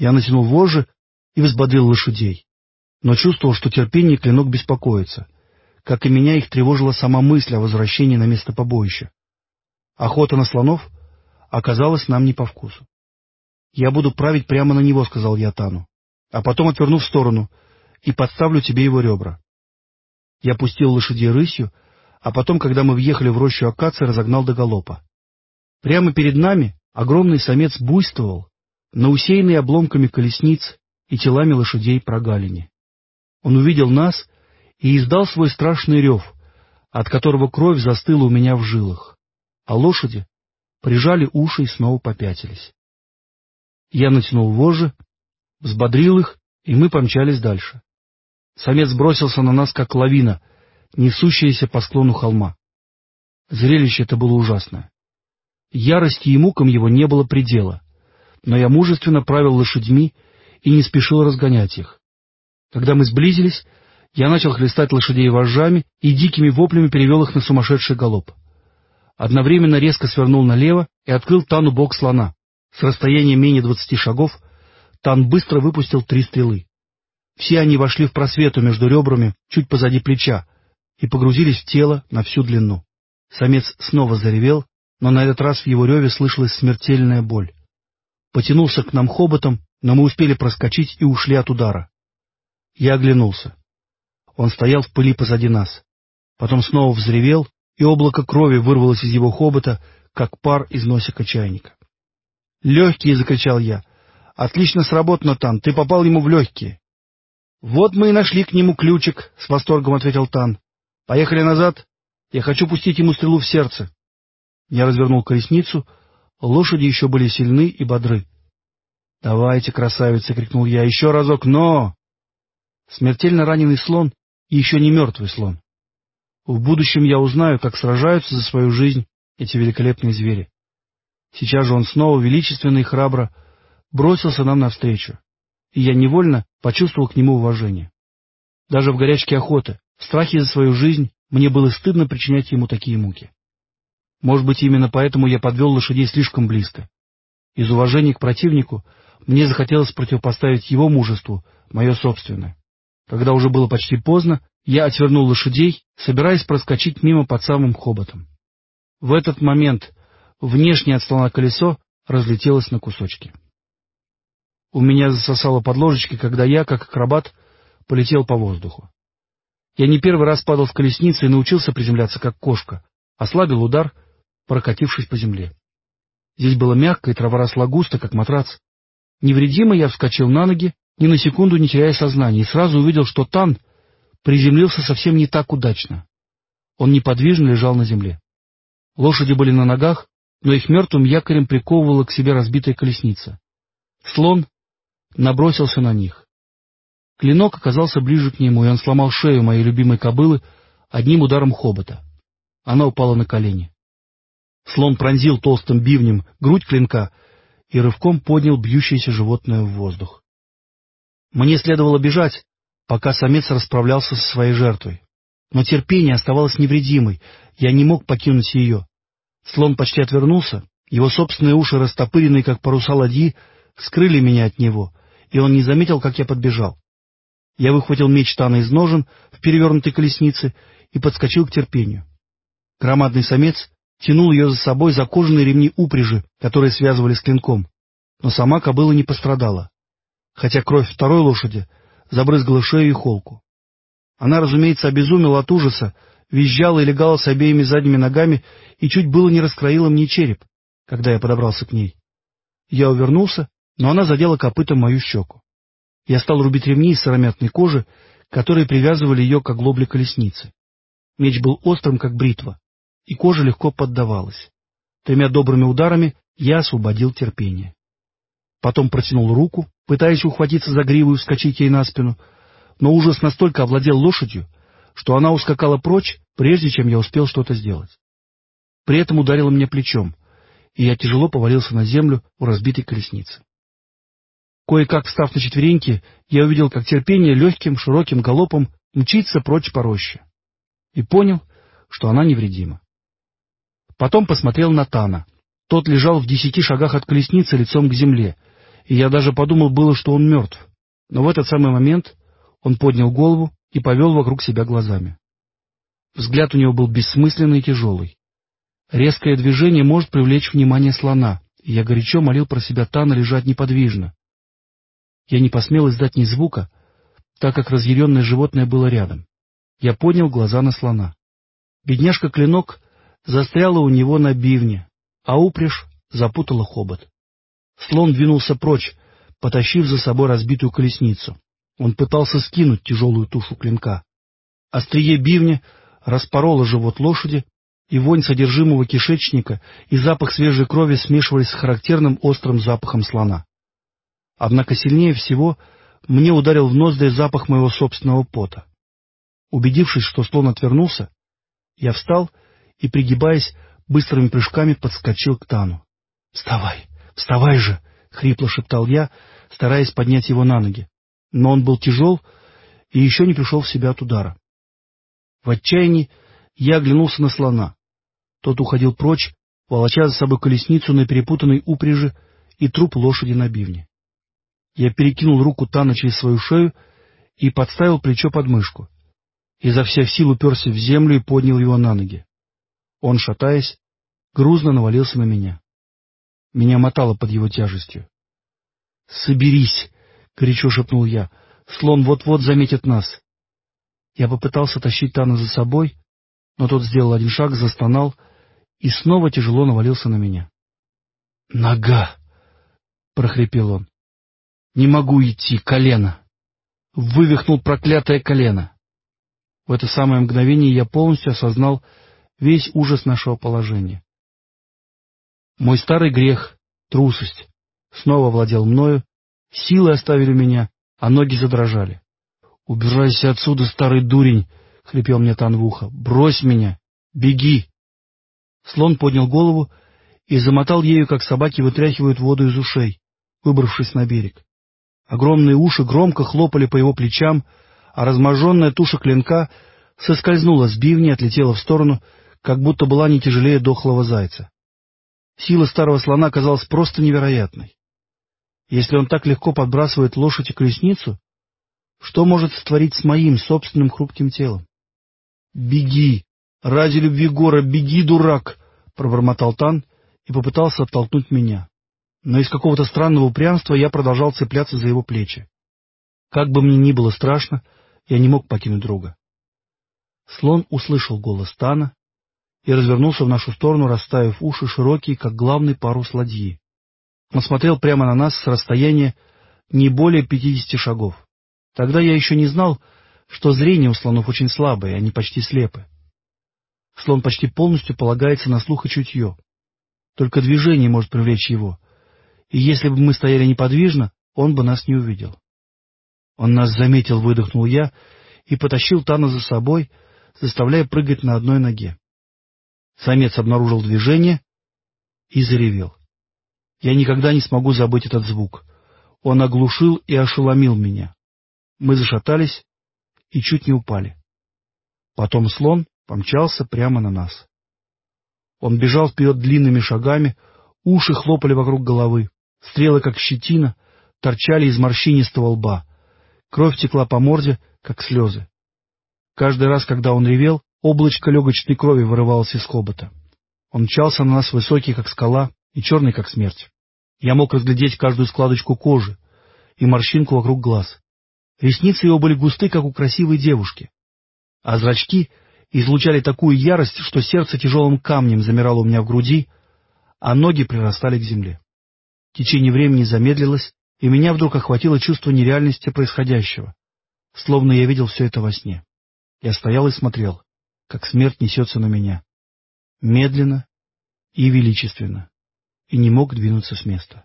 Я натянул вожжи и взбодрил лошадей, но чувствовал, что терпение клинок беспокоится. Как и меня, их тревожила сама мысль о возвращении на место побоища. Охота на слонов оказалась нам не по вкусу. «Я буду править прямо на него», — сказал я Тану, «а потом отверну в сторону и подставлю тебе его ребра». Я пустил лошадей рысью, а потом, когда мы въехали в рощу акации, разогнал до галопа. Прямо перед нами огромный самец буйствовал на усеянной обломками колесниц и телами лошадей прогалине. Он увидел нас и издал свой страшный рев, от которого кровь застыла у меня в жилах, а лошади прижали уши и снова попятились. Я натянул вожжи, взбодрил их, и мы помчались дальше. Самец бросился на нас, как лавина, несущаяся по склону холма. Зрелище это было ужасное. Ярости и мукам его не было предела, но я мужественно правил лошадьми и не спешил разгонять их. Когда мы сблизились, я начал хлестать лошадей вожжами и дикими воплями перевел их на сумасшедший галоп. Одновременно резко свернул налево и открыл Тану бок слона. С расстояния менее двадцати шагов Тан быстро выпустил три стрелы. Все они вошли в просвету между ребрами, чуть позади плеча, и погрузились в тело на всю длину. Самец снова заревел, но на этот раз в его реве слышалась смертельная боль. Потянулся к нам хоботом, но мы успели проскочить и ушли от удара. Я оглянулся. Он стоял в пыли позади нас. Потом снова взревел, и облако крови вырвалось из его хобота, как пар из носика чайника. «Легкие!» — закричал я. «Отлично сработано, Тан, ты попал ему в легкие». «Вот мы и нашли к нему ключик», — с восторгом ответил Тан. «Поехали назад. Я хочу пустить ему стрелу в сердце». Я развернул колесницу. Лошади еще были сильны и бодры. «Давайте, красавица!» — крикнул я. «Еще разок, но...» Смертельно раненый слон и еще не мертвый слон. В будущем я узнаю, как сражаются за свою жизнь эти великолепные звери. Сейчас же он снова величественно и храбро бросился нам навстречу, и я невольно почувствовал к нему уважение. Даже в горячке охоты, в страхе за свою жизнь, мне было стыдно причинять ему такие муки. Может быть, именно поэтому я подвел лошадей слишком близко. Из уважения к противнику мне захотелось противопоставить его мужеству мое собственное. Когда уже было почти поздно, я отвернул лошадей, собираясь проскочить мимо под самым хоботом. В этот момент внешнее от слона колесо разлетелось на кусочки. У меня засосало под ложечкой, когда я, как акробат, полетел по воздуху. Я не первый раз падал в колеснице и научился приземляться как кошка, ослабил удар, прокатившись по земле. Здесь было мягко, и трава росла густо, как матрац. Невредимо я вскочил на ноги, ни на секунду не теряя сознания, и сразу увидел, что Тан приземлился совсем не так удачно. Он неподвижно лежал на земле. Лошади были на ногах, но их мертвым якорем приковывала к себе разбитая колесница. Слон набросился на них. Клинок оказался ближе к нему, и он сломал шею моей любимой кобылы одним ударом хобота. Она упала на колени. Слон пронзил толстым бивнем грудь клинка и рывком поднял бьющееся животное в воздух. Мне следовало бежать, пока самец расправлялся со своей жертвой. Но терпение оставалось невредимой, я не мог покинуть ее. Слон почти отвернулся, его собственные уши, растопыренные, как паруса ладьи, скрыли меня от него, и он не заметил, как я подбежал. Я выхватил меч Тана из ножен в перевернутой колеснице и подскочил к терпению. Громадный самец тянул ее за собой за кожаные ремни упряжи, которые связывали с клинком, но сама кобыла не пострадала, хотя кровь второй лошади забрызгала шею и холку. Она, разумеется, обезумела от ужаса, визжала и легала с обеими задними ногами и чуть было не раскроила мне череп, когда я подобрался к ней. Я увернулся, но она задела копытом мою щеку. Я стал рубить ремни из сыромятной кожи, которые привязывали ее к оглобле колесницы. Меч был острым, как бритва, и кожа легко поддавалась. Тремя добрыми ударами я освободил терпение. Потом протянул руку, пытаясь ухватиться за гриву и вскочить ей на спину, но ужас настолько овладел лошадью, что она ускакала прочь, прежде чем я успел что-то сделать. При этом ударила мне плечом, и я тяжело повалился на землю у разбитой колесницы. Кое-как встав на четвереньки, я увидел, как терпение легким широким галопом мчится прочь по роще. И понял, что она невредима. Потом посмотрел на Тана. Тот лежал в десяти шагах от колесницы лицом к земле, и я даже подумал было, что он мертв. Но в этот самый момент он поднял голову и повел вокруг себя глазами. Взгляд у него был бессмысленный и тяжелый. Резкое движение может привлечь внимание слона, и я горячо молил про себя Тана лежать неподвижно. Я не посмел издать ни звука, так как разъяренное животное было рядом. Я поднял глаза на слона. Бедняжка-клинок застряла у него на бивне, а упряжь запутала хобот. Слон двинулся прочь, потащив за собой разбитую колесницу. Он пытался скинуть тяжелую тушу клинка. Острие бивня распороло живот лошади, и вонь содержимого кишечника и запах свежей крови смешивались с характерным острым запахом слона. Однако сильнее всего мне ударил в ноздри запах моего собственного пота. Убедившись, что слон отвернулся, я встал и, пригибаясь, быстрыми прыжками подскочил к Тану. — Вставай, вставай же! — хрипло шептал я, стараясь поднять его на ноги. Но он был тяжел и еще не пришел в себя от удара. В отчаянии я оглянулся на слона. Тот уходил прочь, волоча за собой колесницу на перепутанной упряжи и труп лошади на бивне. Я перекинул руку Тана через свою шею и подставил плечо под мышку. Изо всех сил уперся в землю и поднял его на ноги. Он, шатаясь, грузно навалился на меня. Меня мотало под его тяжестью. «Соберись!» — горячо шепнул я. «Слон вот-вот заметит нас!» Я попытался тащить Тана за собой, но тот сделал один шаг, застонал и снова тяжело навалился на меня. «Нога!» — прохрипел он. «Не могу идти, колено!» Вывихнул проклятое колено. В это самое мгновение я полностью осознал весь ужас нашего положения. Мой старый грех, трусость, снова владел мною, силы оставили меня, а ноги задрожали. «Убирайся отсюда, старый дурень!» — хрипел мне Тан в ухо. «Брось меня! Беги!» Слон поднял голову и замотал ею, как собаки вытряхивают воду из ушей, выбравшись на берег. Огромные уши громко хлопали по его плечам, а разможенная туша клинка соскользнула с бивни отлетела в сторону, как будто была не тяжелее дохлого зайца. Сила старого слона казалась просто невероятной. Если он так легко подбрасывает лошадь и колесницу, что может сотворить с моим собственным хрупким телом? «Беги! Ради любви гора, беги, дурак!» — пробормотал Тан и попытался оттолкнуть меня. Но из какого-то странного упрямства я продолжал цепляться за его плечи. Как бы мне ни было страшно, я не мог покинуть друга. Слон услышал голос Тана и развернулся в нашу сторону, расставив уши широкие, как главный парус ладьи. Он смотрел прямо на нас с расстояния не более пятидесяти шагов. Тогда я еще не знал, что зрение у слонов очень слабое, они почти слепы. Слон почти полностью полагается на слух и чутье. Только движение может привлечь его, и если бы мы стояли неподвижно, он бы нас не увидел. Он нас заметил, выдохнул я, и потащил Тана за собой, заставляя прыгать на одной ноге. Самец обнаружил движение и заревел. Я никогда не смогу забыть этот звук. Он оглушил и ошеломил меня. Мы зашатались и чуть не упали. Потом слон помчался прямо на нас. Он бежал вперед длинными шагами, уши хлопали вокруг головы, стрелы, как щетина, торчали из морщинистого лба. Кровь текла по морде, как слезы. Каждый раз, когда он ревел, облачко легочной крови вырывалось из хобота. Он мчался на нас высокий, как скала, и черный, как смерть. Я мог разглядеть каждую складочку кожи и морщинку вокруг глаз. Ресницы его были густы, как у красивой девушки, а зрачки излучали такую ярость, что сердце тяжелым камнем замирало у меня в груди, а ноги прирастали к земле. Течение времени замедлилось, и меня вдруг охватило чувство нереальности происходящего, словно я видел все это во сне. Я стоял и смотрел, как смерть несется на меня. Медленно и величественно. И не мог двинуться с места.